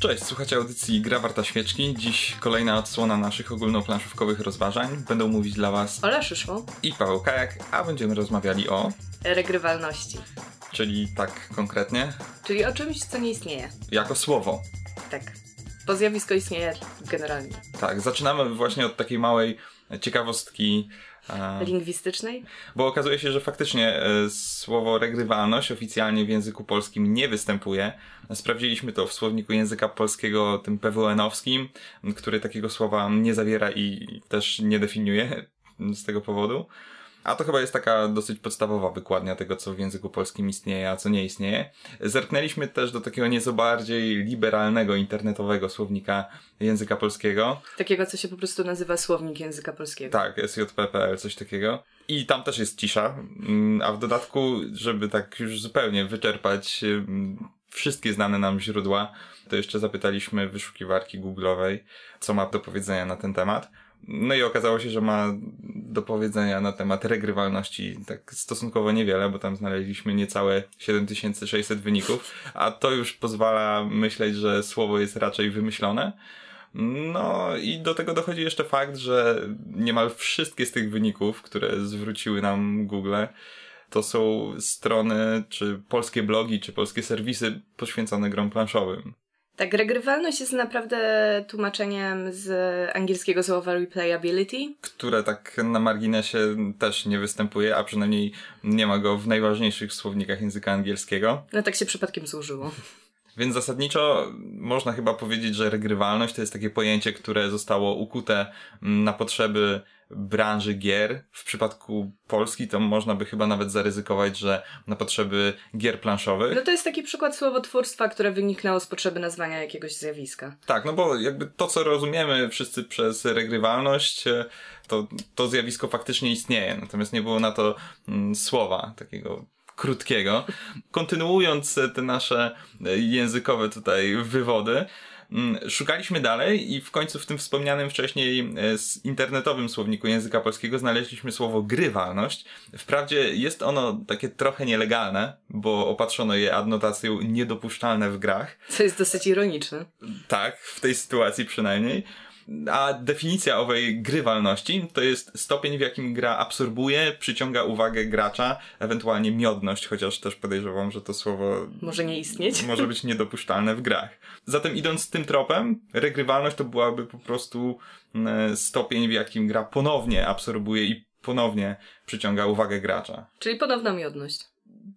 Cześć, słuchacie audycji Gra Warta Świeczki. Dziś kolejna odsłona naszych ogólnoplanszówkowych rozważań. Będą mówić dla Was Ola Szyszło. i Paweł Kajak, a będziemy rozmawiali o... Regrywalności. Czyli tak konkretnie, Czyli o czymś, co nie istnieje. jako słowo. Tak. Bo zjawisko istnieje generalnie. Tak, zaczynamy właśnie od takiej małej ciekawostki, e, Lingwistycznej? bo okazuje się, że faktycznie e, słowo regrywalność oficjalnie w języku polskim nie występuje. Sprawdziliśmy to w słowniku języka polskiego, tym PWN-owskim, który takiego słowa nie zawiera i też nie definiuje z tego powodu. A to chyba jest taka dosyć podstawowa wykładnia tego, co w języku polskim istnieje, a co nie istnieje. Zerknęliśmy też do takiego nieco bardziej liberalnego internetowego słownika języka polskiego. Takiego, co się po prostu nazywa słownik języka polskiego. Tak, SJP.pl, coś takiego. I tam też jest cisza, mm, a w dodatku, żeby tak już zupełnie wyczerpać mm, wszystkie znane nam źródła, to jeszcze zapytaliśmy wyszukiwarki Google'owej, co ma do powiedzenia na ten temat. No i okazało się, że ma do powiedzenia na temat regrywalności tak stosunkowo niewiele, bo tam znaleźliśmy niecałe 7600 wyników, a to już pozwala myśleć, że słowo jest raczej wymyślone. No i do tego dochodzi jeszcze fakt, że niemal wszystkie z tych wyników, które zwróciły nam Google, to są strony, czy polskie blogi, czy polskie serwisy poświęcone grom planszowym. Tak, regrywalność jest naprawdę tłumaczeniem z angielskiego słowa replayability. które tak na marginesie też nie występuje, a przynajmniej nie ma go w najważniejszych słownikach języka angielskiego. No tak się przypadkiem złożyło. Więc zasadniczo można chyba powiedzieć, że regrywalność to jest takie pojęcie, które zostało ukute mm, na potrzeby branży gier. W przypadku Polski to można by chyba nawet zaryzykować, że na potrzeby gier planszowych. No to jest taki przykład słowotwórstwa, które wyniknęło z potrzeby nazwania jakiegoś zjawiska. Tak, no bo jakby to, co rozumiemy wszyscy przez regrywalność, e, to, to zjawisko faktycznie istnieje, natomiast nie było na to mm, słowa takiego krótkiego. Kontynuując te nasze e, językowe tutaj wywody, szukaliśmy dalej i w końcu w tym wspomnianym wcześniej e, internetowym słowniku języka polskiego znaleźliśmy słowo grywalność. Wprawdzie jest ono takie trochę nielegalne, bo opatrzono je adnotacją niedopuszczalne w grach, Co jest dosyć ironiczne. tak, w tej sytuacji przynajmniej. A definicja owej grywalności to jest stopień, w jakim gra absorbuje, przyciąga uwagę gracza, ewentualnie miodność, chociaż też podejrzewam, że to słowo Może nie istnieć. może być niedopuszczalne w grach. Zatem idąc tym tropem, regrywalność to byłaby po prostu mm, stopień, w jakim gra ponownie absorbuje i ponownie przyciąga uwagę gracza. Czyli ponowna miodność.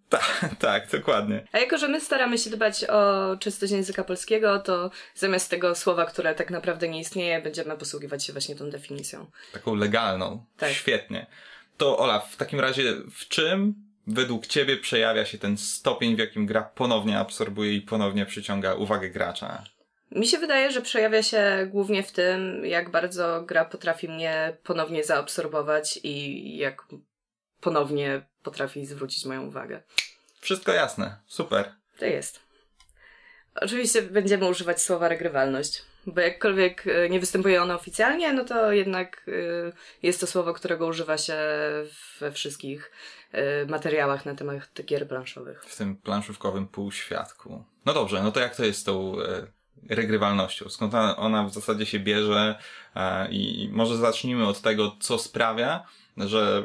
Tak, tak, dokładnie. A jako, że my staramy się dbać o czystość języka polskiego, to zamiast tego słowa, które tak naprawdę nie istnieje, będziemy posługiwać się właśnie tą definicją. taką legalną. Tak. Świetnie. To Olaf, w takim razie w czym według ciebie przejawia się ten stopień, w jakim gra ponownie absorbuje i ponownie przyciąga uwagę gracza? Mi się wydaje, że przejawia się głównie w tym, jak bardzo gra potrafi mnie ponownie zaabsorbować i jak ponownie potrafi zwrócić moją uwagę. Wszystko jasne. Super. To jest. Oczywiście będziemy używać słowa regrywalność, bo jakkolwiek e, nie występuje ono oficjalnie, no to jednak e, jest to słowo, którego używa się we wszystkich e, materiałach na temat gier planszowych. W tym planszówkowym półświadku. No dobrze, no to jak to jest z tą e, regrywalnością? Skąd ona, ona w zasadzie się bierze? E, I może zacznijmy od tego, co sprawia, że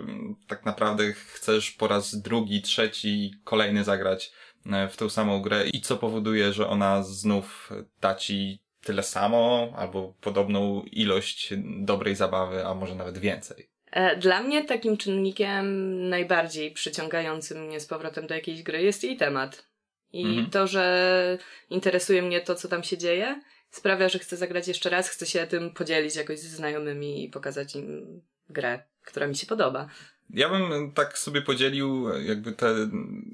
tak naprawdę chcesz po raz drugi, trzeci, kolejny zagrać e, w tą samą grę i co powoduje, że ona znów da ci tyle samo albo podobną ilość dobrej zabawy, a może nawet więcej. E, Dla mnie takim czynnikiem najbardziej przyciągającym mnie z powrotem do jakiejś gry jest jej temat. I Mhm. to, że interesuje mnie to, co tam się dzieje, sprawia, że chcę zagrać jeszcze raz, chcę się tym podzielić jakoś ze znajomymi i pokazać im grę, która mi się podoba. Ja bym tak sobie podzielił jakby te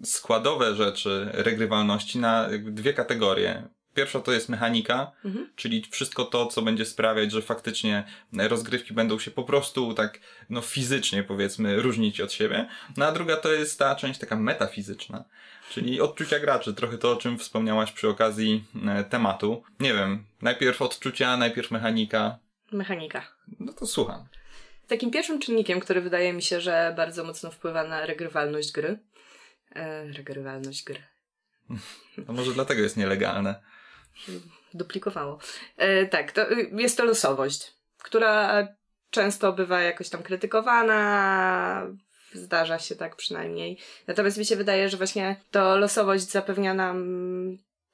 składowe rzeczy regrywalności na dwie kategorie. Pierwsza to jest mechanika, Mhm. czyli wszystko to, co będzie sprawiać, że faktycznie rozgrywki będą się po prostu tak, no fizycznie powiedzmy, różnić od siebie. No a druga to jest ta część taka metafizyczna, czyli odczucia graczy. Trochę to, o czym wspomniałaś przy okazji e, tematu. Nie wiem, najpierw odczucia, najpierw mechanika. Mechanika. No to słucham. Takim pierwszym czynnikiem, który wydaje mi się, że bardzo mocno wpływa na regrywalność gry. E, regrywalność gry. No może dlatego jest nielegalne. duplikowało. E, tak, to jest to losowość, która często bywa jakoś tam krytykowana, zdarza się tak przynajmniej. Natomiast mi się wydaje, że właśnie to losowość zapewnia nam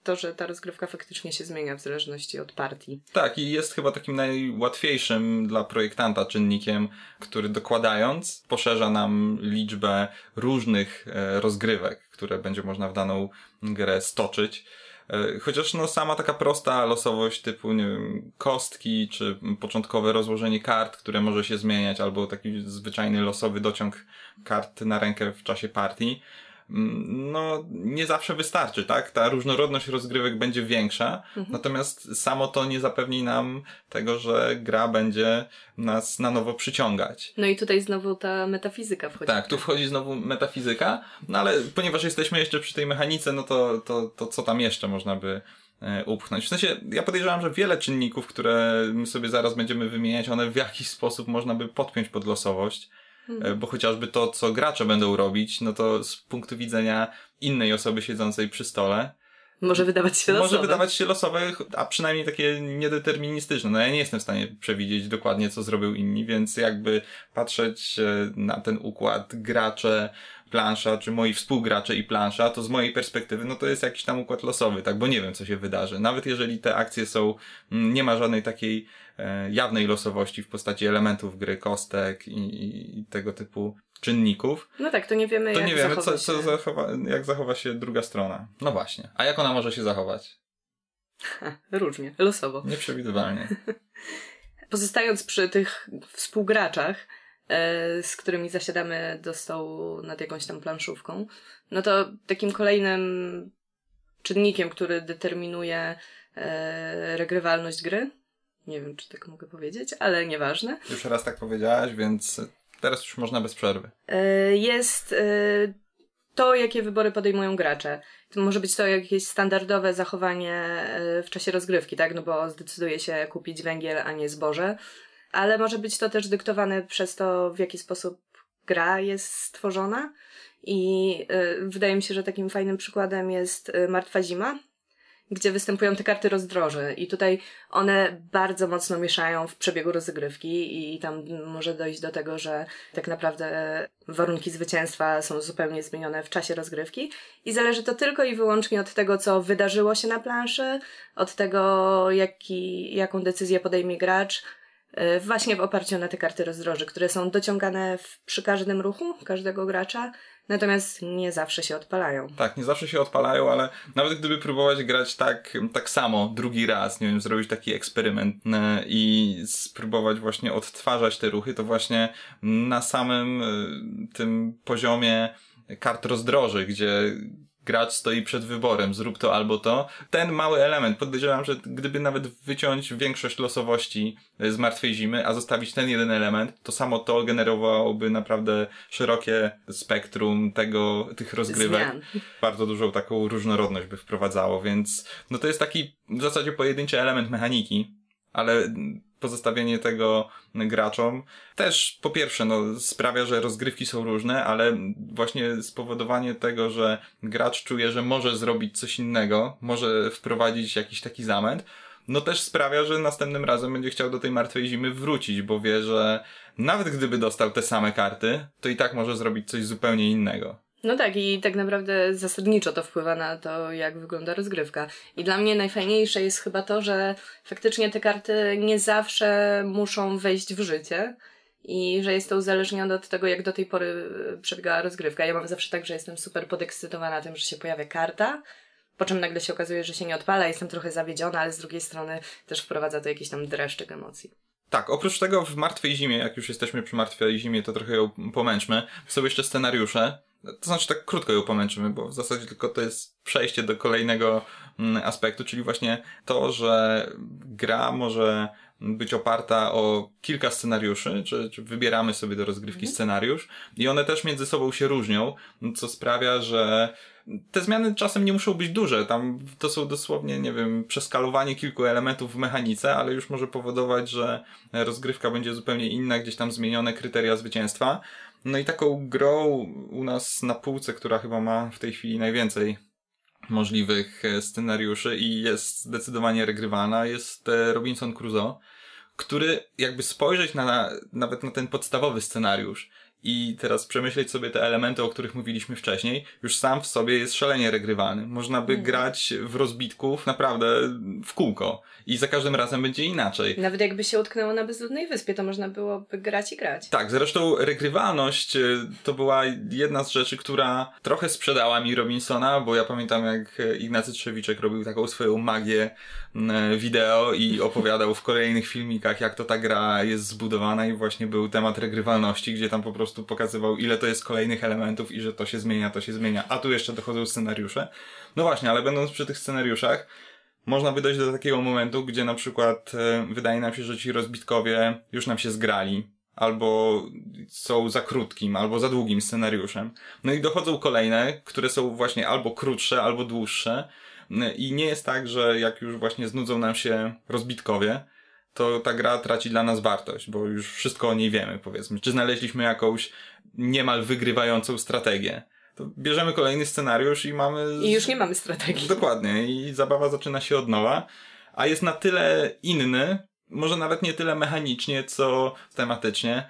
to, że ta rozgrywka faktycznie się zmienia w zależności od partii. Tak, i jest chyba takim najłatwiejszym dla projektanta czynnikiem, który dokładając poszerza nam liczbę różnych e, rozgrywek, które będzie można w daną grę stoczyć. E, chociaż no sama taka prosta losowość typu, nie wiem, kostki, czy początkowe rozłożenie kart, które może się zmieniać, albo taki zwyczajny losowy dociąg kart na rękę w czasie partii, no nie zawsze wystarczy, tak? Ta różnorodność rozgrywek będzie większa, mhm. natomiast samo to nie zapewni nam tego, że gra będzie nas na nowo przyciągać. No i tutaj znowu ta metafizyka wchodzi. Tak, tu wchodzi znowu metafizyka, no ale ponieważ jesteśmy jeszcze przy tej mechanice, no to, to, to co tam jeszcze można by e, upchnąć. W sensie, ja podejrzewam, że wiele czynników, które my sobie zaraz będziemy wymieniać, one w jakiś sposób można by podpiąć pod losowość. Mhm. Bo chociażby to, co gracze będą robić, no to z punktu widzenia innej osoby siedzącej przy stole, może wydawać się losowe. Może wydawać się losowe, a przynajmniej takie niedeterministyczne. No ja nie jestem w stanie przewidzieć dokładnie, co zrobił inni, więc jakby patrzeć e, na ten układ gracze, plansza, czy moi współgracze i plansza, to z mojej perspektywy, no to jest jakiś tam układ losowy, tak, bo nie wiem, co się wydarzy. Nawet jeżeli te akcje są, mm, nie ma żadnej takiej e, jawnej losowości w postaci elementów gry, kostek i, i tego typu czynników. No tak, to nie wiemy, to jak nie wiemy, co, co zachowa, jak zachowa się druga strona. No właśnie. A jak ona może się zachować? Ha, różnie, losowo. Nieprzewidywalnie. Pozostając przy tych współgraczach, e, z którymi zasiadamy do stołu nad jakąś tam planszówką, no to takim kolejnym czynnikiem, który determinuje e, regrywalność gry, nie wiem, czy tak mogę powiedzieć, ale nieważne. Już raz tak powiedziałaś, więc Teraz już można bez przerwy. E, jest e, to, jakie wybory podejmują gracze. To może być to jakieś standardowe zachowanie e, w czasie rozgrywki, tak? No bo zdecyduje się kupić węgiel, a nie zboże. Ale może być to też dyktowane przez to, w jaki sposób gra jest stworzona. I wydaje mi się, że takim fajnym przykładem jest Martwa Zima, gdzie występują te karty rozdroży. I tutaj one bardzo mocno mieszają w przebiegu rozgrywki i tam może dojść do tego, że tak naprawdę warunki zwycięstwa są zupełnie zmienione w czasie rozgrywki. I zależy to tylko i wyłącznie od tego, co wydarzyło się na planszy, od tego, jaki, jaką decyzję podejmie gracz, właśnie w oparciu na te karty rozdroży, które są dociągane w, przy każdym ruchu każdego gracza, Natomiast nie zawsze się odpalają. Tak, nie zawsze się odpalają, ale nawet gdyby próbować grać tak, tak samo drugi raz, nie wiem, zrobić taki eksperyment e, i spróbować właśnie odtwarzać te ruchy, to właśnie na samym e, tym poziomie kart rozdroży, gdzie gracz stoi przed wyborem, zrób to albo to. Ten mały element, podejrzewam, że gdyby nawet wyciąć większość losowości z martwej zimy, a zostawić ten jeden element, to samo to generowałoby naprawdę szerokie spektrum tego, tych rozgrywek. Zmian. Bardzo dużą taką różnorodność by wprowadzało, więc no to jest taki w zasadzie pojedynczy element mechaniki, ale pozostawienie tego graczom też po pierwsze no, sprawia, że rozgrywki są różne, ale właśnie spowodowanie tego, że gracz czuje, że może zrobić coś innego, może wprowadzić jakiś taki zamęt, no też sprawia, że następnym razem będzie chciał do tej martwej zimy wrócić, bo wie, że nawet gdyby dostał te same karty, to i tak może zrobić coś zupełnie innego. No tak, i tak naprawdę zasadniczo to wpływa na to, jak wygląda rozgrywka. I dla mnie najfajniejsze jest chyba to, że faktycznie te karty nie zawsze muszą wejść w życie i że jest to uzależnione od tego, jak do tej pory przebiegała rozgrywka. Ja mam zawsze tak, że jestem super podekscytowana tym, że się pojawia karta, po czym nagle się okazuje, że się nie odpala, jestem trochę zawiedziona, ale z drugiej strony też wprowadza to jakiś tam dreszczyk emocji. Tak, oprócz tego w Martwej Zimie, jak już jesteśmy przy Martwej Zimie, to trochę ją pomęczmy. Są jeszcze scenariusze, to znaczy tak krótko ją pomęczymy, bo w zasadzie tylko to jest przejście do kolejnego mm, aspektu, czyli właśnie to, że gra może być oparta o kilka scenariuszy, czy, czy wybieramy sobie do rozgrywki mhm. scenariusz i one też między sobą się różnią, co sprawia, że te zmiany czasem nie muszą być duże. Tam to są dosłownie, nie wiem, przeskalowanie kilku elementów w mechanice, ale już może powodować, że rozgrywka będzie zupełnie inna, gdzieś tam zmienione kryteria zwycięstwa. No i taką grą u nas na półce, która chyba ma w tej chwili najwięcej możliwych e, scenariuszy i jest zdecydowanie regrywalna, jest e, Robinson Crusoe, który jakby spojrzeć na, nawet na ten podstawowy scenariusz i teraz przemyśleć sobie te elementy, o których mówiliśmy wcześniej, już sam w sobie jest szalenie regrywalny. Można by Mhm. grać w rozbitków naprawdę w kółko i za każdym razem będzie inaczej. Nawet jakby się utknęło na bezludnej wyspie, to można byłoby grać i grać. Tak, zresztą regrywalność y, to była jedna z rzeczy, która trochę sprzedała mi Robinsona, bo ja pamiętam jak Ignacy Trzewiczek robił taką swoją magię wideo i opowiadał w kolejnych filmikach, jak to ta gra jest zbudowana i właśnie był temat regrywalności, gdzie tam po prostu pokazywał, ile to jest kolejnych elementów i że to się zmienia, to się zmienia, a tu jeszcze dochodzą scenariusze. No właśnie, ale będąc przy tych scenariuszach, można by dojść do takiego momentu, gdzie na przykład e, wydaje nam się, że ci rozbitkowie już nam się zgrali, albo są za krótkim, albo za długim scenariuszem. No i dochodzą kolejne, które są właśnie albo krótsze, albo dłuższe. I nie jest tak, że jak już właśnie znudzą nam się rozbitkowie, to ta gra traci dla nas wartość, bo już wszystko o niej wiemy, powiedzmy. Czy znaleźliśmy jakąś niemal wygrywającą strategię. To bierzemy kolejny scenariusz i mamy... I już nie mamy strategii. Dokładnie. I zabawa zaczyna się od nowa. A jest na tyle inny, może nawet nie tyle mechanicznie, co tematycznie,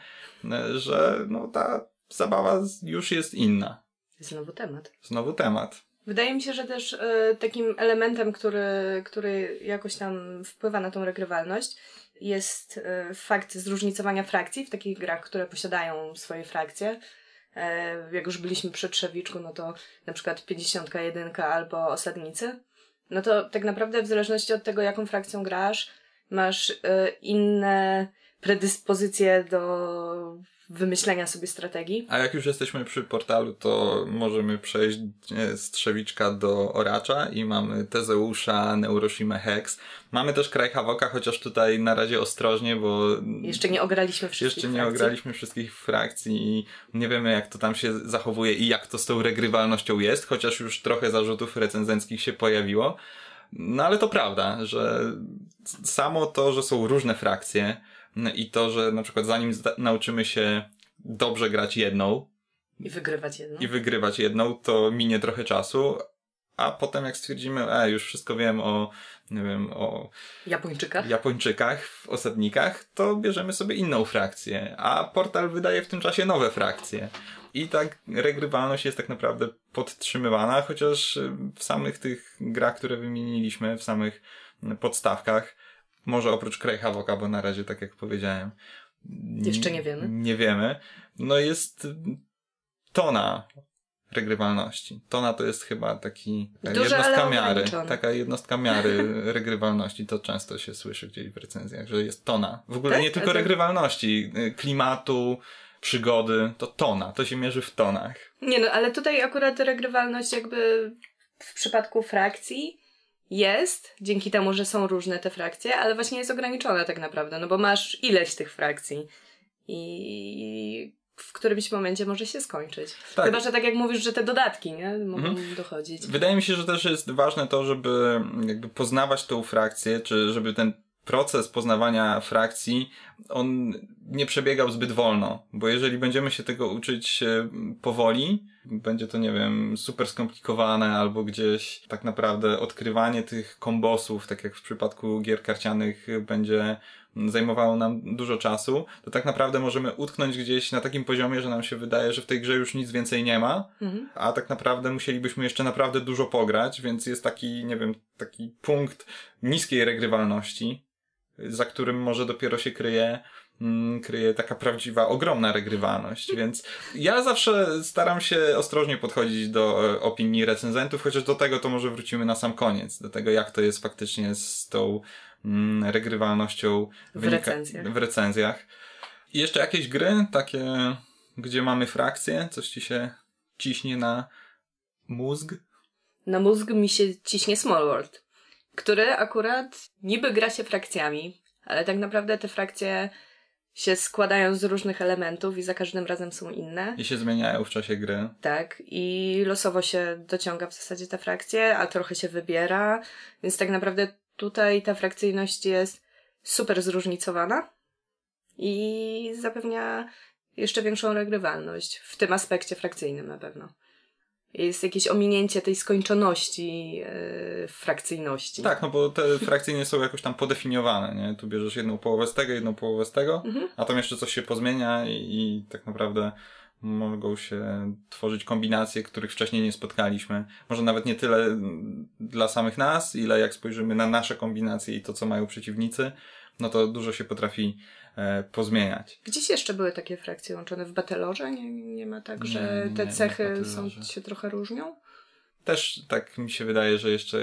że no ta zabawa już jest inna. Znowu temat. Znowu temat. Wydaje mi się, że też e, takim elementem, który, który jakoś tam wpływa na tą regrywalność, jest e, fakt zróżnicowania frakcji w takich grach, które posiadają swoje frakcje. E, jak już byliśmy przy Trzewiczku, no to na przykład 51 albo Osadnicy. No to tak naprawdę w zależności od tego, jaką frakcją grasz, masz inne predyspozycje do wymyślenia sobie strategii. A jak już jesteśmy przy portalu, to możemy przejść z Trzewiczka do Oracza i mamy Tezeusza, Neuroshima Hex. Mamy też Kraj Havoka, chociaż tutaj na razie ostrożnie, bo Jeszcze nie ograliśmy wszystkich jeszcze nie frakcji. ograliśmy wszystkich frakcji i nie wiemy jak to tam się zachowuje i jak to z tą regrywalnością jest, chociaż już trochę zarzutów recenzenckich się pojawiło. No ale to prawda, że samo to, że są różne frakcje i to, że na przykład zanim nauczymy się dobrze grać jedną I wygrywać jedno. i wygrywać jedną, to minie trochę czasu, a potem jak stwierdzimy, e, już wszystko wiem o, nie wiem, o Japończyka. Japończykach w osadnikach, to bierzemy sobie inną frakcję, a portal wydaje w tym czasie nowe frakcje. I tak regrywalność jest tak naprawdę podtrzymywana, chociaż w samych tych grach, które wymieniliśmy, w samych podstawkach, może oprócz Cray Havoca, bo na razie, tak jak powiedziałem, Jeszcze nie wiemy. Nie wiemy. No jest tona regrywalności. Tona to jest chyba taki jednostka miary. Taka jednostka miary regrywalności. To często się słyszy gdzieś w recenzjach, że jest tona. W ogóle Tak? nie tylko regrywalności, y, klimatu, przygody, to tona. To się mierzy w tonach. Nie no, ale tutaj akurat regrywalność jakby w przypadku frakcji jest, dzięki temu, że są różne te frakcje, ale właśnie jest ograniczona tak naprawdę, no bo masz ileś tych frakcji i w którymś momencie może się skończyć. Tak. Chyba, że tak jak mówisz, że te dodatki, nie? Mogą Mhm. dochodzić. Wydaje mi się, że też jest ważne to, żeby jakby poznawać tą frakcję, czy żeby ten proces poznawania frakcji, on nie przebiegał zbyt wolno, bo jeżeli będziemy się tego uczyć e, powoli, będzie to, nie wiem, super skomplikowane, albo gdzieś tak naprawdę odkrywanie tych kombosów, tak jak w przypadku gier karcianych, e, będzie zajmowało nam dużo czasu, to tak naprawdę możemy utknąć gdzieś na takim poziomie, że nam się wydaje, że w tej grze już nic więcej nie ma, Mhm. a tak naprawdę musielibyśmy jeszcze naprawdę dużo pograć, więc jest taki, nie wiem, taki punkt niskiej regrywalności, za którym może dopiero się kryje, mm, kryje taka prawdziwa, ogromna regrywalność, więc ja zawsze staram się ostrożnie podchodzić do e, opinii recenzentów, chociaż do tego to może wrócimy na sam koniec, do tego jak to jest faktycznie z tą mm, regrywalnością W recenzjach. w recenzjach. I jeszcze jakieś gry, takie, gdzie mamy frakcje, coś ci się ciśnie na mózg? Na mózg mi się ciśnie Small World, który akurat niby gra się frakcjami, ale tak naprawdę te frakcje się składają z różnych elementów i za każdym razem są inne. I się zmieniają w czasie gry. Tak, i losowo się dociąga w zasadzie te frakcje, a trochę się wybiera, więc tak naprawdę tutaj ta frakcyjność jest super zróżnicowana i zapewnia jeszcze większą regrywalność w tym aspekcie frakcyjnym na pewno. Jest jakieś ominięcie tej skończoności yy, frakcyjności. Tak, no bo te frakcje są jakoś tam podefiniowane, nie? Tu bierzesz jedną połowę z tego, jedną połowę z tego, mhm. a tam jeszcze coś się pozmienia i, i tak naprawdę mogą się tworzyć kombinacje, których wcześniej nie spotkaliśmy. Może nawet nie tyle dla samych nas, ile jak spojrzymy na nasze kombinacje i to, co mają przeciwnicy, no to dużo się potrafi pozmieniać. Gdzieś jeszcze były takie frakcje łączone w Batelorze? Nie, nie ma tak, że nie, te nie, cechy są, się trochę różnią? Też tak mi się wydaje, że jeszcze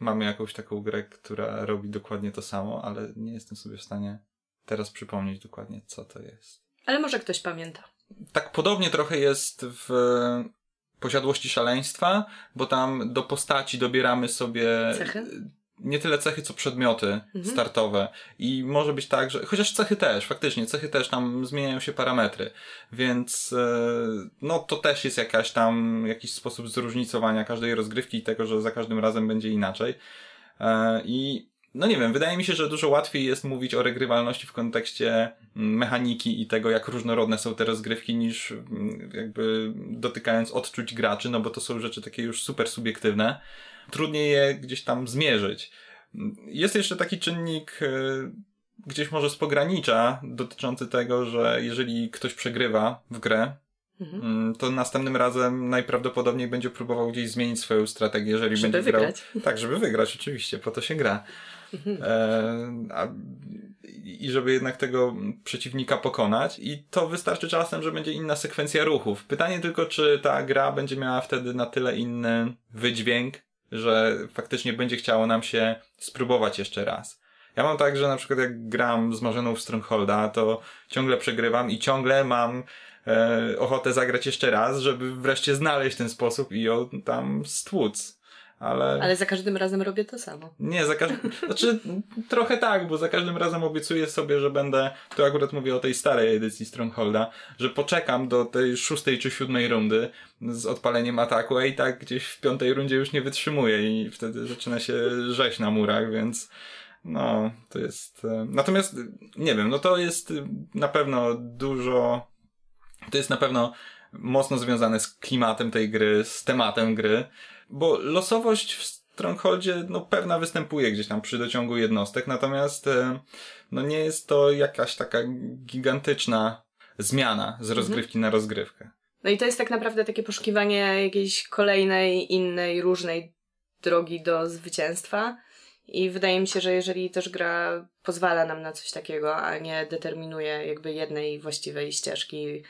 mamy jakąś taką grę, która robi dokładnie to samo, ale nie jestem sobie w stanie teraz przypomnieć dokładnie, co to jest. Ale może ktoś pamięta. Tak podobnie trochę jest w posiadłości szaleństwa, bo tam do postaci dobieramy sobie cechy? Nie tyle cechy, co przedmioty mhm. startowe. I może być tak, że chociaż cechy też, faktycznie, cechy też tam zmieniają się parametry. Więc e, no to też jest jakaś tam jakiś sposób zróżnicowania każdej rozgrywki i tego, że za każdym razem będzie inaczej. E, I no nie wiem, wydaje mi się, że dużo łatwiej jest mówić o regrywalności w kontekście mm, mechaniki i tego, jak różnorodne są te rozgrywki, niż mm, jakby dotykając odczuć graczy, no bo to są rzeczy takie już super subiektywne. Trudniej je gdzieś tam zmierzyć. Jest jeszcze taki czynnik e, gdzieś może z pogranicza dotyczący tego, że jeżeli ktoś przegrywa w grę, Mhm. Mm, to następnym razem najprawdopodobniej będzie próbował gdzieś zmienić swoją strategię, jeżeli żeby będzie wygrać. grał. Tak, żeby wygrać, oczywiście, po to się gra. E, a, I żeby jednak tego przeciwnika pokonać. I to wystarczy czasem, że będzie inna sekwencja ruchów. Pytanie tylko, czy ta gra będzie miała wtedy na tyle inny wydźwięk, że faktycznie będzie chciało nam się spróbować jeszcze raz. Ja mam tak, że na przykład jak gram z Marzeną w Strongholda, to ciągle przegrywam i ciągle mam e, ochotę zagrać jeszcze raz, żeby wreszcie znaleźć ten sposób i ją tam stłuc ale... Ale za każdym razem robię to samo. Nie, za każdym... Znaczy, trochę tak, bo za każdym razem obiecuję sobie, że będę... Tu akurat mówię o tej starej edycji Strongholda, że poczekam do tej szóstej czy siódmej rundy z odpaleniem ataku, a i tak gdzieś w piątej rundzie już nie wytrzymuję i wtedy zaczyna się rzeź na murach, więc... No, to jest... E, natomiast, nie wiem, no to jest na pewno dużo... To jest na pewno mocno związane z klimatem tej gry, z tematem gry. Bo losowość w Strongholdzie, no pewna występuje gdzieś tam przy dociągu jednostek, natomiast e, no nie jest to jakaś taka gigantyczna zmiana z mhm. rozgrywki mhm. na rozgrywkę. No i to jest tak naprawdę takie poszukiwanie jakiejś kolejnej, innej, różnej drogi do zwycięstwa. I wydaje mi się, że jeżeli też gra pozwala nam na coś takiego, a nie determinuje jakby jednej właściwej ścieżki,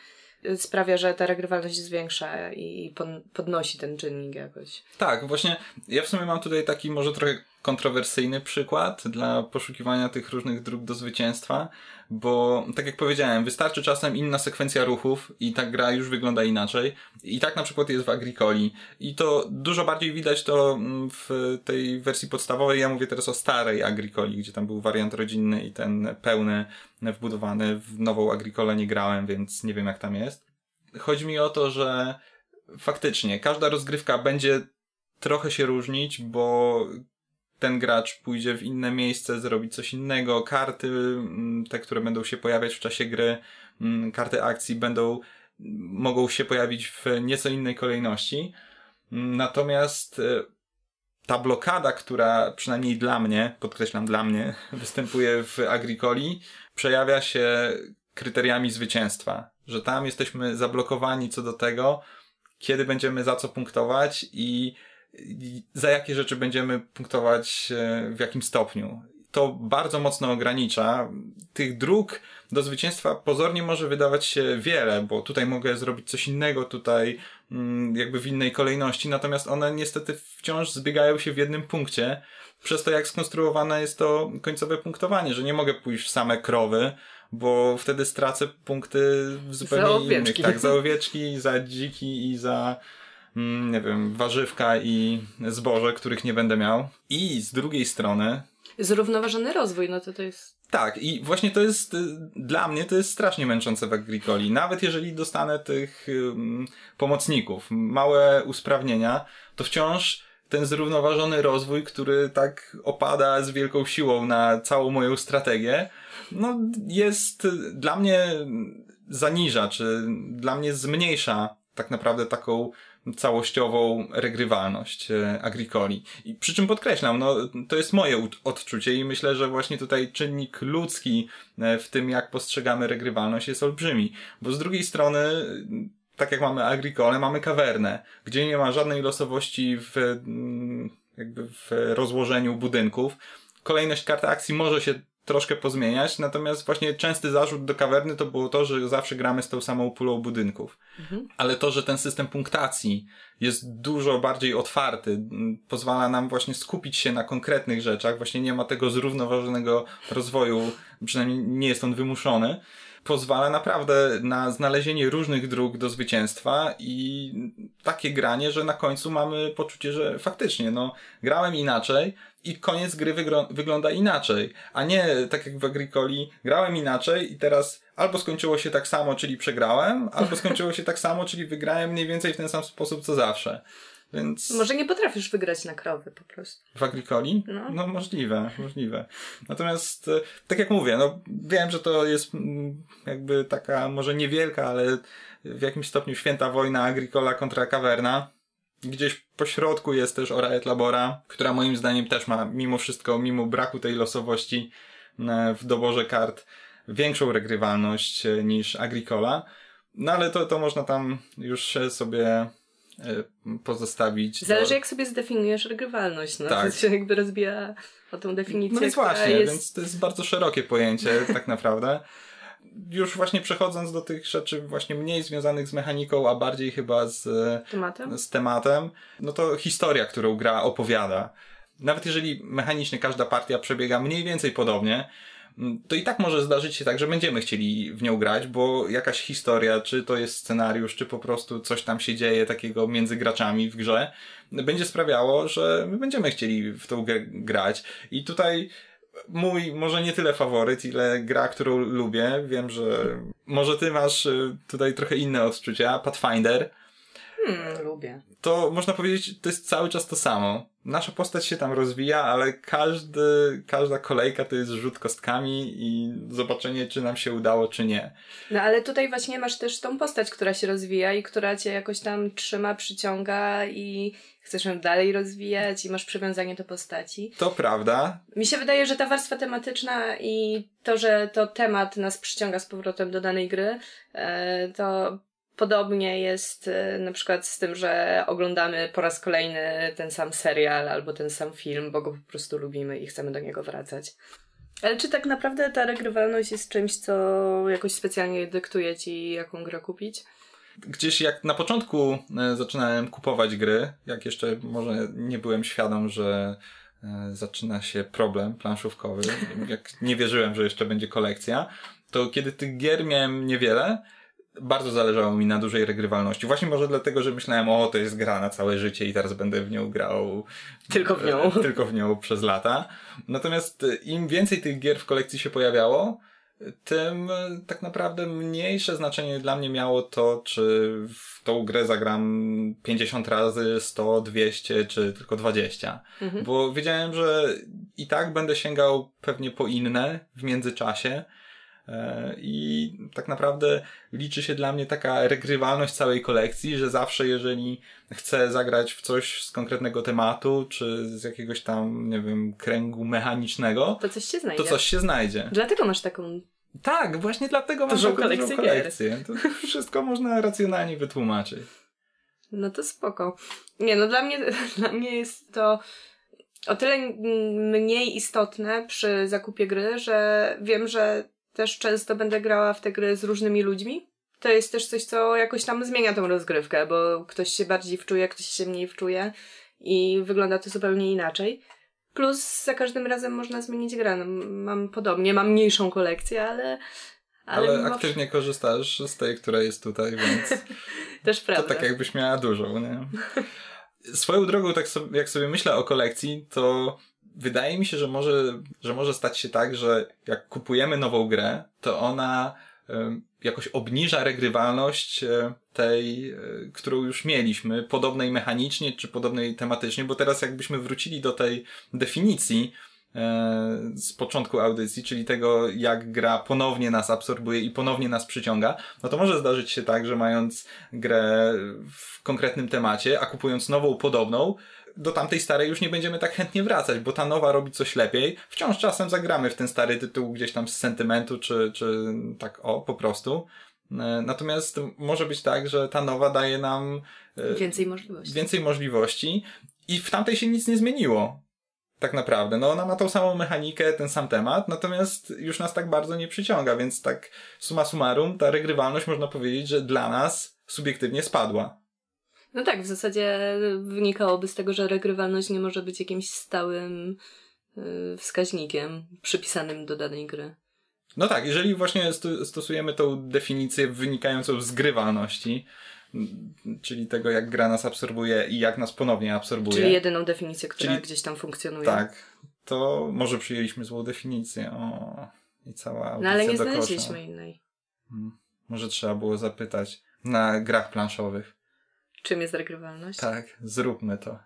sprawia, że ta regrywalność zwiększa i podnosi ten czynnik jakoś. Tak, właśnie ja w sumie mam tutaj taki może trochę kontrowersyjny przykład dla poszukiwania tych różnych dróg do zwycięstwa, bo tak jak powiedziałem, wystarczy czasem inna sekwencja ruchów i ta gra już wygląda inaczej. I tak na przykład jest w Agricoli. I to dużo bardziej widać to mm, w tej wersji podstawowej. Ja mówię teraz o starej Agricoli, gdzie tam był wariant rodzinny i ten pełny, wbudowany. W nową Agricolę nie grałem, więc nie wiem jak tam jest. Chodzi mi o to, że faktycznie każda rozgrywka będzie trochę się różnić, bo ten gracz pójdzie w inne miejsce, zrobi coś innego. Karty, mm, te, które będą się pojawiać w czasie gry, mm, karty akcji będą, mogą się pojawić w nieco innej kolejności. Natomiast e, ta blokada, która przynajmniej dla mnie, podkreślam dla mnie, występuje w Agricoli, przejawia się kryteriami zwycięstwa. Że tam jesteśmy zablokowani co do tego, kiedy będziemy za co punktować i za jakie rzeczy będziemy punktować e, w jakim stopniu. To bardzo mocno ogranicza. Tych dróg do zwycięstwa pozornie może wydawać się wiele, bo tutaj mogę zrobić coś innego, tutaj mm, jakby w innej kolejności, natomiast one niestety wciąż zbiegają się w jednym punkcie, przez to jak skonstruowane jest to końcowe punktowanie, że nie mogę pójść w same krowy, bo wtedy stracę punkty w zupełnie innych. Tak, za owieczki, za dziki i za nie wiem, warzywka i zboże, których nie będę miał. I z drugiej strony... Zrównoważony rozwój, no to to jest... Tak, i właśnie to jest, y, dla mnie to jest strasznie męczące w Agricoli. Nawet jeżeli dostanę tych um, pomocników, małe usprawnienia, to wciąż ten zrównoważony rozwój, który tak opada z wielką siłą na całą moją strategię, no jest dla mnie zaniża, czy dla mnie zmniejsza tak naprawdę taką całościową regrywalność e, Agricoli. I przy czym podkreślam, no, to jest moje odczucie i myślę, że właśnie tutaj czynnik ludzki e, w tym, jak postrzegamy regrywalność jest olbrzymi. Bo z drugiej strony, tak jak mamy Agricole, mamy kawernę, gdzie nie ma żadnej losowości w, mm, jakby w rozłożeniu budynków. Kolejność kart akcji może się troszkę pozmieniać, natomiast właśnie częsty zarzut do kawerny to było to, że zawsze gramy z tą samą pulą budynków. Mhm. Ale to, że ten system punktacji jest dużo bardziej otwarty, pozwala nam właśnie skupić się na konkretnych rzeczach, właśnie nie ma tego zrównoważonego rozwoju, przynajmniej nie jest on wymuszony, pozwala naprawdę na znalezienie różnych dróg do zwycięstwa i takie granie, że na końcu mamy poczucie, że faktycznie, no, grałem inaczej, i koniec gry wygląda inaczej, a nie tak jak w Agricoli, grałem inaczej i teraz albo skończyło się tak samo, czyli przegrałem, albo skończyło się tak samo, czyli wygrałem mniej więcej w ten sam sposób co zawsze. Więc... Może nie potrafisz wygrać na krowy po prostu. W Agricoli? No. no możliwe, możliwe. Natomiast, e, tak jak mówię, no wiem, że to jest mm, jakby taka może niewielka, ale w jakimś stopniu święta wojna Agricola kontra Caverna Gdzieś po środku jest też Ora et Labora, która moim zdaniem też ma mimo wszystko, mimo braku tej losowości e, w doborze kart, większą regrywalność e, niż Agricola. No ale to, to można tam już sobie pozostawić. Zależy to... jak sobie zdefiniujesz regrywalność. No. Tak. To się jakby rozbija o tą definicję. No więc właśnie, jest... więc to jest bardzo szerokie pojęcie tak naprawdę już właśnie przechodząc do tych rzeczy właśnie mniej związanych z mechaniką, a bardziej chyba z tematem, z tematem no to historia, którą gra opowiada. Nawet jeżeli mechanicznie każda partia przebiega mniej więcej podobnie, to i tak może zdarzyć się tak, że będziemy chcieli w nią grać, bo jakaś historia, czy to jest scenariusz, czy po prostu coś tam się dzieje takiego między graczami w grze, będzie sprawiało, że my będziemy chcieli w tą grę grać. I tutaj mój może nie tyle faworyt, ile gra, którą lubię. Wiem, że może ty masz y, tutaj trochę inne odczucia. Pathfinder. Hmm, lubię. To można powiedzieć, to jest cały czas to samo. Nasza postać się tam rozwija, ale każdy, każda kolejka to jest rzut kostkami i zobaczenie, czy nam się udało, czy nie. No ale tutaj właśnie masz też tą postać, która się rozwija i która cię jakoś tam trzyma, przyciąga i chcesz ją dalej rozwijać i masz przywiązanie do postaci. To prawda. Mi się wydaje, że ta warstwa tematyczna i to, że to temat nas przyciąga z powrotem do danej gry, e, to Podobnie jest e, na przykład z tym, że oglądamy po raz kolejny ten sam serial albo ten sam film, bo go po prostu lubimy i chcemy do niego wracać. Ale czy tak naprawdę ta regrywalność jest czymś, co jakoś specjalnie dyktuje ci, jaką grę kupić? Gdzieś jak na początku e, zaczynałem kupować gry, jak jeszcze może nie byłem świadom, że e, zaczyna się problem planszówkowy, jak nie wierzyłem, że jeszcze będzie kolekcja, to kiedy tych gier miałem niewiele, bardzo zależało mi na dużej regrywalności. Właśnie może dlatego, że myślałem, o, to jest gra na całe życie i teraz będę w nią grał. Tylko w nią. E, tylko w nią przez lata. Natomiast im więcej tych gier w kolekcji się pojawiało, tym e, tak naprawdę mniejsze znaczenie dla mnie miało to, czy w tą grę zagram 50 razy, 100, 200 czy tylko 20. Mhm. Bo wiedziałem, że i tak będę sięgał pewnie po inne w międzyczasie E, I tak naprawdę liczy się dla mnie taka regrywalność całej kolekcji, że zawsze jeżeli chcę zagrać w coś z konkretnego tematu, czy z jakiegoś tam, nie wiem, kręgu mechanicznego, to coś się znajdzie. To coś się znajdzie. Dlatego masz taką tak, właśnie dlatego mam dużą kolekcję. Dużą kolekcję. To wszystko można racjonalnie wytłumaczyć. No to spoko. Nie, no dla mnie, dla mnie jest to o tyle mniej istotne przy zakupie gry, że wiem, że też często będę grała w te gry z różnymi ludźmi. To jest też coś, co jakoś tam zmienia tą rozgrywkę, bo ktoś się bardziej wczuje, ktoś się mniej wczuje i wygląda to zupełnie inaczej. Plus za każdym razem można zmienić grę. No, mam podobnie, mam mniejszą kolekcję, ale. Ale, ale aktywnie korzystasz z tej, która jest tutaj, więc. Też prawda. To tak jakbyś miała dużą, nie? Swoją drogą, tak sobie, jak sobie myślę o kolekcji, to wydaje mi się, że może, że może stać się tak, że jak kupujemy nową grę, to ona jakoś obniża regrywalność e, tej, e, którą już mieliśmy, podobnej mechanicznie czy podobnej tematycznie, bo teraz jakbyśmy wrócili do tej definicji e, z początku audycji, czyli tego, jak gra ponownie nas absorbuje i ponownie nas przyciąga, no to może zdarzyć się tak, że mając grę w konkretnym temacie, a kupując nową, podobną, do tamtej starej już nie będziemy tak chętnie wracać, bo ta nowa robi coś lepiej. Wciąż czasem zagramy w ten stary tytuł gdzieś tam z sentymentu, czy, czy tak o, po prostu. E, natomiast może być tak, że ta nowa daje nam e, więcej możliwości. Więcej możliwości i w tamtej się nic nie zmieniło. Tak naprawdę. No ona ma tą samą mechanikę, ten sam temat, natomiast już nas tak bardzo nie przyciąga, więc tak summa summarum ta regrywalność można powiedzieć, że dla nas subiektywnie spadła. No tak, w zasadzie wynikałoby z tego, że regrywalność nie może być jakimś stałym yy, wskaźnikiem przypisanym do danej gry. No tak, jeżeli właśnie stosujemy tą definicję wynikającą z grywalności, czyli tego, jak gra nas absorbuje i jak nas ponownie absorbuje. Czyli jedyną definicję, która czyli, gdzieś tam funkcjonuje. Tak, to może przyjęliśmy złą definicję. O, i cała No ale nie znaleźliśmy innej. Hmm. Może trzeba było zapytać na grach planszowych. Czym jest regrywalność? Tak, zróbmy to.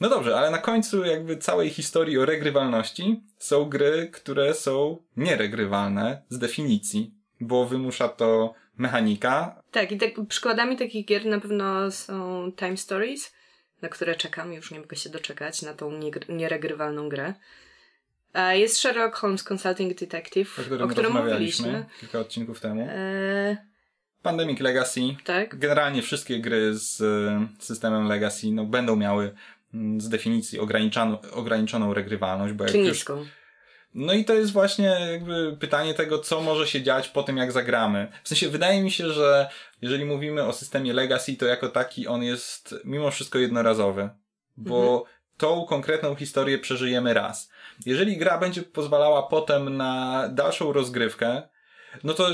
No dobrze, ale na końcu jakby całej historii o regrywalności są gry, które są nieregrywalne z definicji, bo wymusza to mechanika. Tak, i tak, przykładami takich gier na pewno są Time Stories, na które czekam, już nie mogę się doczekać, na tą nieregrywalną grę. Jest Sherlock Holmes Consulting Detective, o którym, o którym mówiliśmy. Kilka odcinków temu. E... Pandemic Legacy. Tak. Generalnie wszystkie gry z e, systemem Legacy no, będą miały mm, z definicji ograniczoną, ograniczoną regrywalność. Bo Czy niską. Już... No i to jest właśnie jakby pytanie tego, co może się dziać po tym, jak zagramy. W sensie wydaje mi się, że jeżeli mówimy o systemie Legacy, to jako taki on jest mimo wszystko jednorazowy. Bo mhm. tą konkretną historię przeżyjemy raz. Jeżeli gra będzie pozwalała potem na dalszą rozgrywkę, no to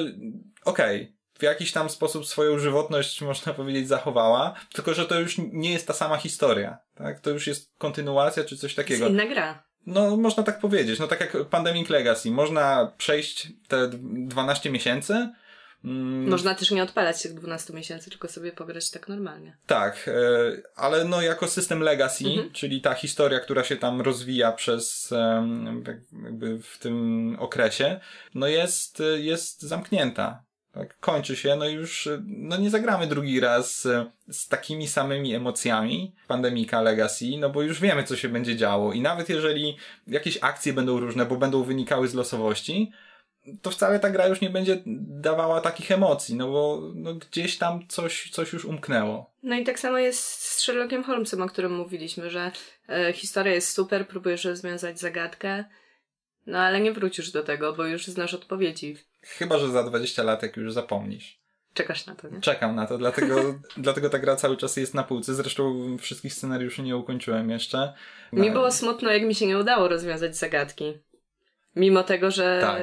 okej, okay, w jakiś tam sposób swoją żywotność, można powiedzieć, zachowała, tylko że to już nie jest ta sama historia, tak? To już jest kontynuacja czy coś takiego. To jest inna gra. No, można tak powiedzieć. No, tak jak Pandemic Legacy. Można przejść te 12 miesięcy. Mm. Można też nie odpalać tych 12 miesięcy, tylko sobie pograć tak normalnie. Tak, e, ale no jako system Legacy, mhm. czyli ta historia, która się tam rozwija przez jakby w tym okresie, no jest, jest zamknięta. Tak, kończy się, no już no nie zagramy drugi raz z takimi samymi emocjami Pandemika Legacy, no bo już wiemy, co się będzie działo. I nawet jeżeli jakieś akcje będą różne, bo będą wynikały z losowości, to wcale ta gra już nie będzie dawała takich emocji, no bo no gdzieś tam coś, coś już umknęło. No i tak samo jest z Sherlockiem Holmesem, o którym mówiliśmy, że e, historia jest super, próbujesz rozwiązać zagadkę, no ale nie wrócisz do tego, bo już znasz odpowiedzi. Chyba, że za 20 lat, jak już zapomnisz. Czekasz na to, nie? Czekam na to, dlatego, dlatego ta gra cały czas jest na półce. Zresztą wszystkich scenariuszy nie ukończyłem jeszcze. Mi było smutno, jak mi się nie udało rozwiązać zagadki. Mimo tego, że tak.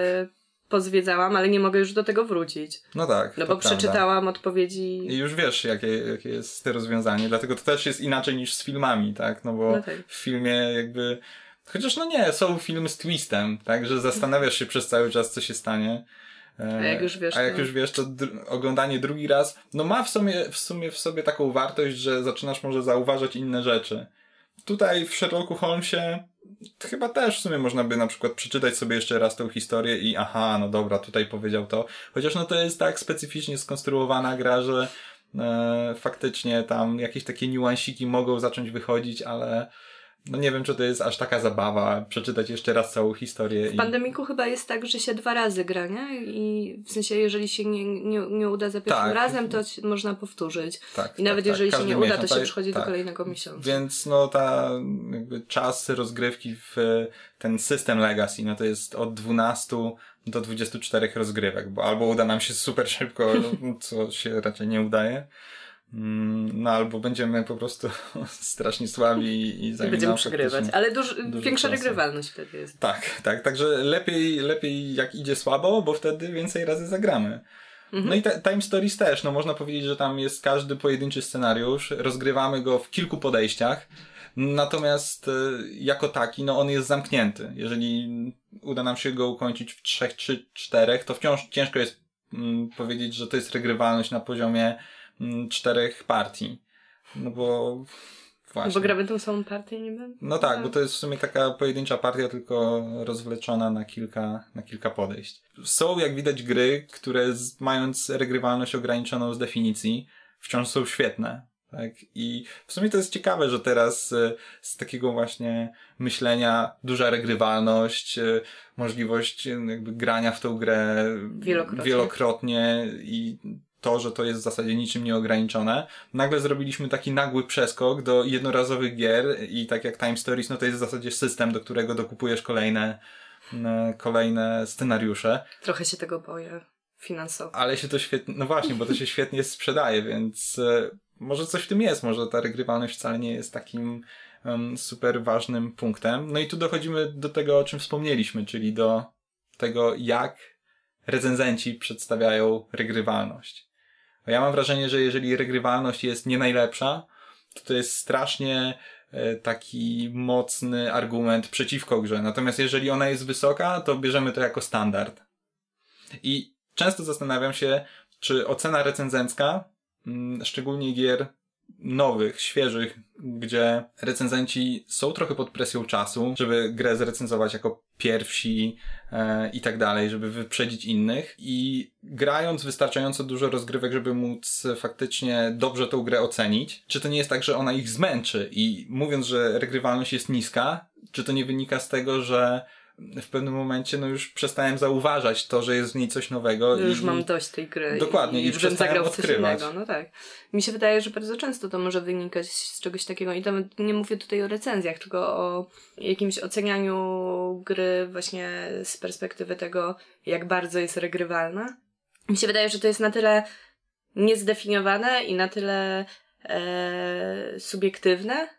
pozwiedzałam, ale nie mogę już do tego wrócić. No tak. No bo prawda. przeczytałam odpowiedzi. I już wiesz, jakie, jakie jest te rozwiązanie. Dlatego to też jest inaczej niż z filmami, tak? No bo no tak. w filmie jakby Chociaż no nie, są filmy z twistem, tak, że zastanawiasz się przez cały czas, co się stanie. E, a jak już wiesz, a jak już wiesz to dr oglądanie drugi raz, no ma w sumie, w sumie w sobie taką wartość, że zaczynasz może zauważać inne rzeczy. Tutaj w Sherlocku Holmesie chyba też w sumie można by na przykład przeczytać sobie jeszcze raz tę historię i aha, no dobra, tutaj powiedział to. Chociaż no to jest tak specyficznie skonstruowana gra, że e, faktycznie tam jakieś takie niuansiki mogą zacząć wychodzić, ale no nie wiem, czy to jest aż taka zabawa, przeczytać jeszcze raz całą historię. W i... pandemiku chyba jest tak, że się dwa razy gra, nie? I w sensie, jeżeli się nie, nie, nie uda za pierwszym tak. razem, to można powtórzyć. Tak, I nawet tak, tak. jeżeli się nie uda, to się przychodzi do tak. kolejnego miesiąca. Więc no ta jakby czas rozgrywki w ten system Legacy, no to jest od 12 do 24 rozgrywek, bo albo uda nam się super szybko, co się raczej nie udaje, no albo będziemy po prostu strasznie słabi i zajmiemy Będziemy przegrywać, ale duż, większa czasu. regrywalność wtedy jest. Tak, tak, także lepiej, lepiej jak idzie słabo, bo wtedy więcej razy zagramy. Mhm. No i Time Stories też, no można powiedzieć, że tam jest każdy pojedynczy scenariusz, rozgrywamy go w kilku podejściach, natomiast e, jako taki, no on jest zamknięty. Jeżeli uda nam się go ukończyć w trzech czy czterech, to wciąż ciężko jest mm, powiedzieć, że to jest regrywalność na poziomie Mm, czterech partii. No bo Właśnie. Bo gramy tą samą partię niby? No tak, bo to jest w sumie taka pojedyncza partia, tylko rozwleczona na kilka, na kilka podejść. Są, jak widać, gry, które z, mając regrywalność ograniczoną z definicji, wciąż są świetne. Tak? I w sumie to jest ciekawe, że teraz e, z takiego właśnie myślenia duża regrywalność, e, możliwość e, jakby grania w tą grę Wielokrotnie. wielokrotnie i to, że to jest w zasadzie niczym nieograniczone. Nagle zrobiliśmy taki nagły przeskok do jednorazowych gier i tak jak Time Stories, no to jest w zasadzie system, do którego dokupujesz kolejne, e, kolejne scenariusze. Trochę się tego boję finansowo. Ale się to świetnie, no właśnie, bo to się świetnie sprzedaje, więc e, może coś w tym jest, może ta regrywalność wcale nie jest takim um, super ważnym punktem. No i tu dochodzimy do tego, o czym wspomnieliśmy, czyli do tego, jak recenzenci przedstawiają regrywalność. Ja mam wrażenie, że jeżeli regrywalność jest nie najlepsza, to to jest strasznie e, taki mocny argument przeciwko grze. Natomiast jeżeli ona jest wysoka, to bierzemy to jako standard. I często zastanawiam się, czy ocena recenzencka, mm, szczególnie gier nowych, świeżych, gdzie recenzenci są trochę pod presją czasu, żeby grę zrecenzować jako pierwsi e, i tak dalej, żeby wyprzedzić innych. I grając wystarczająco dużo rozgrywek, żeby móc faktycznie dobrze tą grę ocenić, czy to nie jest tak, że ona ich zmęczy? I mówiąc, że regrywalność jest niska, czy to nie wynika z tego, że w pewnym momencie no już przestałem zauważać to, że jest w niej coś nowego. No już i, mam dość tej gry. Dokładnie, i, i żebym zagrał w coś innego. No tak. Mi się wydaje, że bardzo często to może wynikać z czegoś takiego i tam nie mówię tutaj o recenzjach, tylko o jakimś ocenianiu gry właśnie z perspektywy tego, jak bardzo jest regrywalna. Mi się wydaje, że to jest na tyle niezdefiniowane i na tyle e, subiektywne,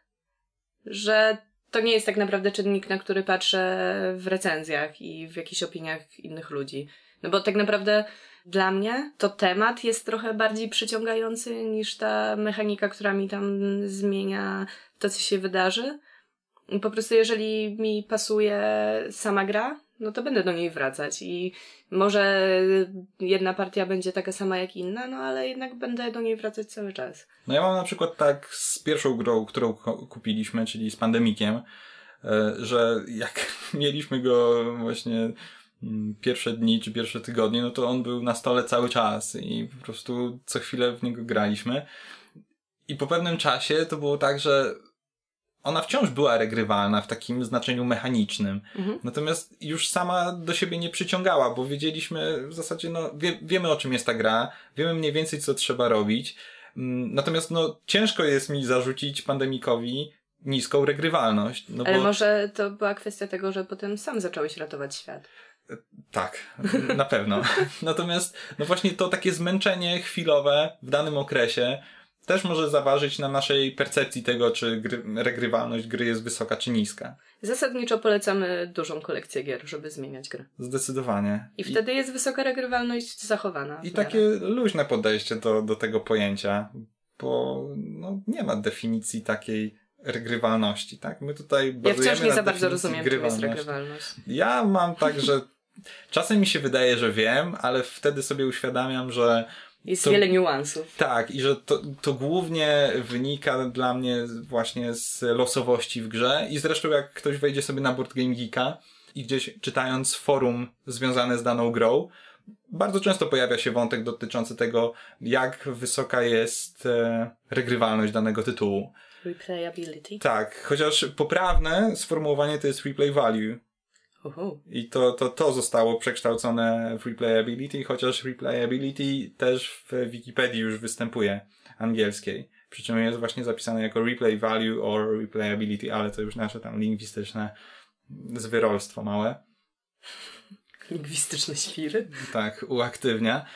że to nie jest tak naprawdę czynnik, na który patrzę w recenzjach i w jakichś opiniach innych ludzi. No bo tak naprawdę dla mnie to temat jest trochę bardziej przyciągający niż ta mechanika, która mi tam zmienia to, co się wydarzy. Po prostu jeżeli mi pasuje sama gra, no to będę do niej wracać i może jedna partia będzie taka sama jak inna, no ale jednak będę do niej wracać cały czas. No ja mam na przykład tak z pierwszą grą, którą kupiliśmy, czyli z Pandemikiem, e, że jak mieliśmy go właśnie mm, pierwsze dni czy pierwsze tygodnie, no to on był na stole cały czas i po prostu co chwilę w niego graliśmy. I po pewnym czasie to było tak, że ona wciąż była regrywalna w takim znaczeniu mechanicznym. Mhm. Natomiast już sama do siebie nie przyciągała, bo wiedzieliśmy w zasadzie, no, wie, wiemy o czym jest ta gra, wiemy mniej więcej co trzeba robić. Mm, Natomiast no, ciężko jest mi zarzucić pandemikowi niską regrywalność. No Ale bo... może to była kwestia tego, że potem sam zacząłeś ratować świat. Tak, na pewno. Natomiast no właśnie to takie zmęczenie chwilowe w danym okresie też może zaważyć na naszej percepcji tego, czy gry, regrywalność gry jest wysoka czy niska. Zasadniczo polecamy dużą kolekcję gier, żeby zmieniać grę. Zdecydowanie. I wtedy jest wysoka regrywalność zachowana. I takie luźne podejście do, do tego pojęcia, bo no, nie ma definicji takiej regrywalności, tak? My tutaj Ja wciąż nie za bardzo rozumiem, czym jest regrywalność. Ja mam tak, że czasem mi się wydaje, że wiem, ale wtedy sobie uświadamiam, że Jest To- wiele niuansów. tak, i że to, to głównie wynika dla mnie właśnie z losowości w grze. I zresztą jak ktoś wejdzie sobie na Board Game Geeka i gdzieś czytając forum związane z daną grą, bardzo często pojawia się wątek dotyczący tego, jak wysoka jest e, regrywalność danego tytułu. Replayability. Tak, chociaż poprawne sformułowanie to jest replay value. Uhu. I to, to, to zostało przekształcone w replayability, chociaż replayability też w Wikipedii już występuje angielskiej. Przy czym jest właśnie zapisane jako replay value or replayability, ale to już nasze tam lingwistyczne zwyrolstwo małe. Lingwistyczne świry. Tak, uaktywnia.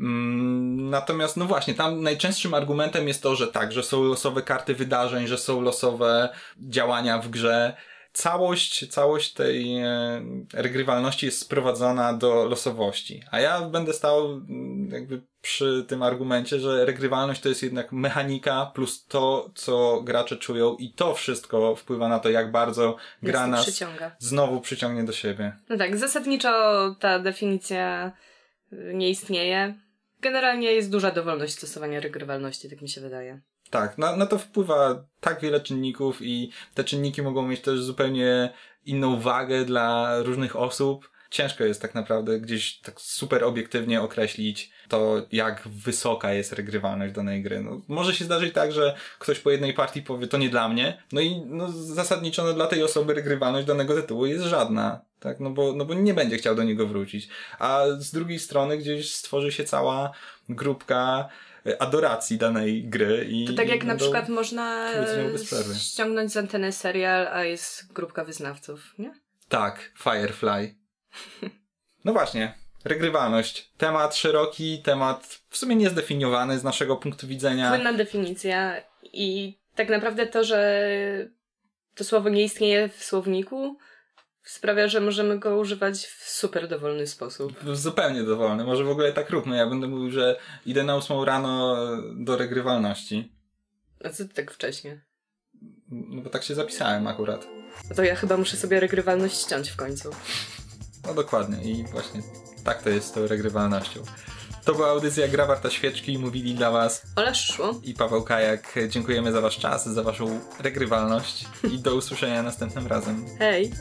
Mm, Natomiast, no właśnie, tam najczęstszym argumentem jest to, że tak, że są losowe karty wydarzeń, że są losowe działania w grze. Całość, całość tej e, regrywalności jest sprowadzona do losowości. A ja będę stał mm, jakby przy tym argumencie, że regrywalność to jest jednak mechanika plus to, co gracze czują i to wszystko wpływa na to, jak bardzo gra nas przyciąga. znowu przyciągnie do siebie. No tak, zasadniczo ta definicja y, nie istnieje. Generalnie jest duża dowolność stosowania regrywalności, tak mi się wydaje. Tak, na, na to wpływa tak wiele czynników i te czynniki mogą mieć też zupełnie inną wagę dla różnych osób. Ciężko jest tak naprawdę gdzieś tak super obiektywnie określić to, jak wysoka jest regrywalność danej gry. No, może się zdarzyć tak, że ktoś po jednej partii powie, to nie dla mnie, no i no, zasadniczo no, dla tej osoby regrywalność danego tytułu jest żadna. Tak, no bo, no bo nie będzie chciał do niego wrócić. A z drugiej strony gdzieś stworzy się cała grupka adoracji danej gry. I, to tak jak na przykład można przerwy. ściągnąć z anteny serial, a jest grupka wyznawców, nie? Tak, Firefly. No właśnie, regrywalność. Temat szeroki, temat w sumie niezdefiniowany z naszego punktu widzenia. Płynna definicja i tak naprawdę to, że to słowo nie istnieje w słowniku sprawia, że możemy go używać w super dowolny sposób. Zupełnie dowolny. Może w ogóle tak róbmy. Ja będę mówił, że idę na ósmą rano do regrywalności. A co ty tak wcześnie? No bo tak się zapisałem akurat. No to ja chyba muszę sobie regrywalność ściąć w końcu. No dokładnie. I właśnie tak to jest z tą regrywalnością. To była audycja Gra Warta Świeczki. Mówili dla Was Ola Szło i Paweł Kajak. Dziękujemy za Wasz czas, za Waszą regrywalność i do usłyszenia następnym razem. Hej!